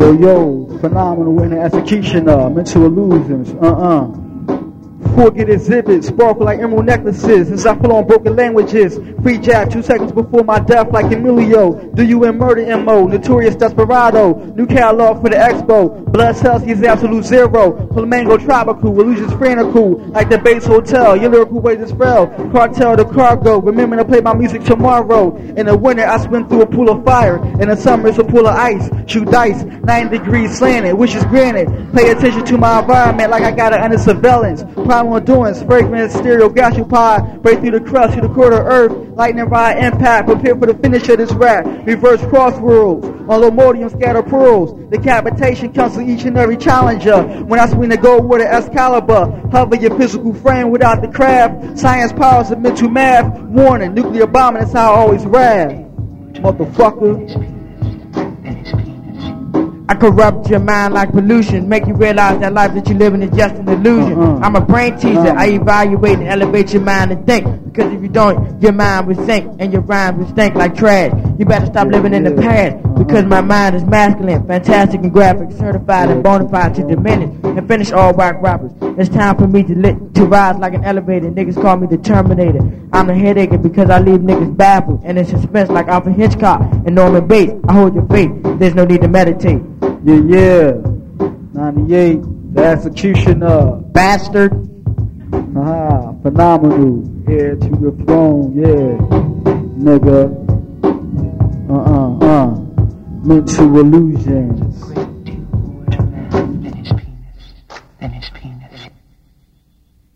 Yo, yo, phenomenal in executioner, uh, mental illusions, uh-uh. Forget exhibits, sparkle like emerald necklaces. Since I pull on broken languages, free jab two seconds before my death, like Emilio. Do you in murder MO? Notorious desperado. New catalog for the expo. Blood Celsius absolute zero. Flamingo tropical, illusions frantical, like the base hotel. Your lyrical ways is frail. Cartel to cargo. Remember to play my music tomorrow. In the winter, I swim through a pool of fire. In the summer, it's a pool of ice. Shoot dice, 90 degrees slanted, which is granted. Pay attention to my environment like I got it under surveillance. Primal endurance, fragment, stereo, gastropod, break through the crust, through the core of earth, lightning ride impact, prepare for the finish of this rap, reverse crossworlds, on the Lomodium scatter pearls, decapitation comes to each and every challenger, when I swing the gold with an Excalibur, hover your physical frame without the craft, science powers of mental math, warning, nuclear bombing is how I always rap, motherfucker. Corrupt your mind like pollution, make you realize that life that you're living is just an illusion. Uh-uh. I'm a brain teaser, Uh-uh. I evaluate and elevate your mind and think. Because if you don't, your mind will sink and your rhymes will stink like trash. You better stop Yeah, living in the yeah. past uh-huh. because my mind is masculine, fantastic and graphic, certified and bona fide to diminish and finish all whack rappers. It's time for me to lit, to rise like an elevator. Niggas call me the Terminator. I'm a headache because I leave niggas baffled and in suspense like Alfred Hitchcock and Norman Bates. I hold your faith. There's no need to meditate. Yeah, yeah. 98, the executioner. Bastard. Haha, phenomenal. Heir to the throne, yeah. Nigga. Uh-uh, uh. Mental illusions.